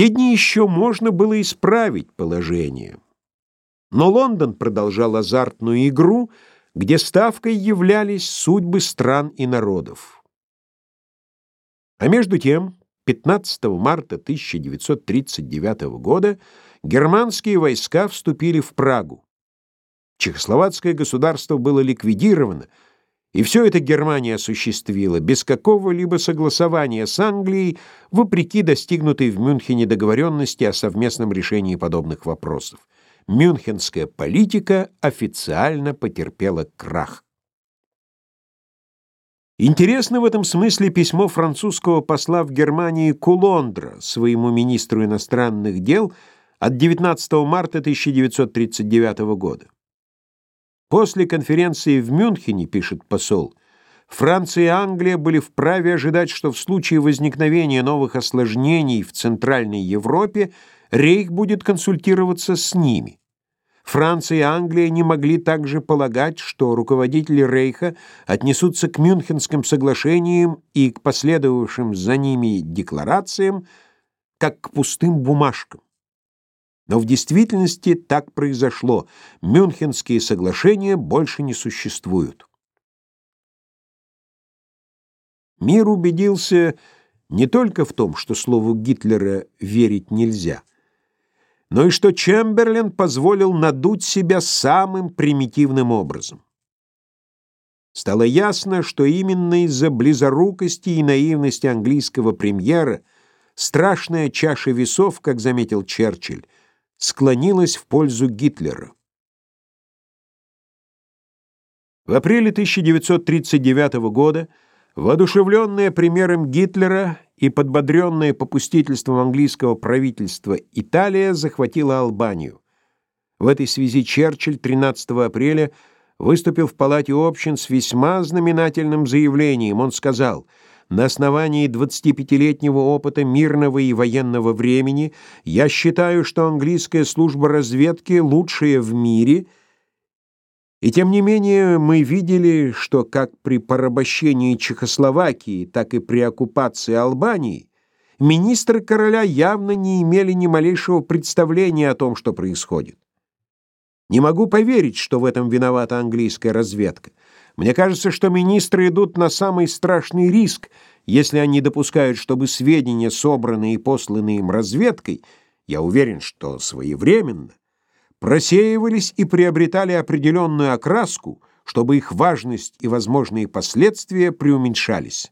те дни еще можно было исправить положение. Но Лондон продолжал азартную игру, где ставкой являлись судьбы стран и народов. А между тем, 15 марта 1939 года германские войска вступили в Прагу. Чехословацкое государство было ликвидировано, и все это Германия осуществила без какого-либо согласования с Англией, вопреки достигнутой в Мюнхене договоренности о совместном решении подобных вопросов. Мюнхенская политика официально потерпела крах. Интересно в этом смысле письмо французского посла в Германии Кулондра своему министру иностранных дел от 19 марта 1939 года. После конференции в Мюнхене, пишет посол, Франция и Англия были вправе ожидать, что в случае возникновения новых осложнений в Центральной Европе Рейх будет консультироваться с ними. Франция и Англия не могли также полагать, что руководители Рейха отнесутся к Мюнхенским соглашениям и к последовавшим за ними декларациям, как к пустым бумажкам. Но в действительности так произошло. Мюнхенские соглашения больше не существуют. Мир убедился не только в том, что слову Гитлера верить нельзя, но и что Чемберлен позволил надуть себя самым примитивным образом. Стало ясно, что именно из-за близорукости и наивности английского премьера страшная чаша весов, как заметил Черчилль, склонилась в пользу Гитлера. В апреле 1939 года, воодушевленная примером Гитлера и подбодренная попустительством английского правительства, Италия захватила Албанию. В этой связи Черчилль 13 апреля выступил в Палате общин с весьма знаменательным заявлением. Он сказал – на основании 25-летнего опыта мирного и военного времени я считаю, что английская служба разведки лучшая в мире, и тем не менее мы видели, что как при порабощении Чехословакии, так и при оккупации Албании министры короля явно не имели ни малейшего представления о том, что происходит. Не могу поверить, что в этом виновата английская разведка. Мне кажется, что министры идут на самый страшный риск, если они допускают, чтобы сведения, собранные и посланные им разведкой, я уверен, что своевременно, просеивались и приобретали определенную окраску, чтобы их важность и возможные последствия преуменьшались.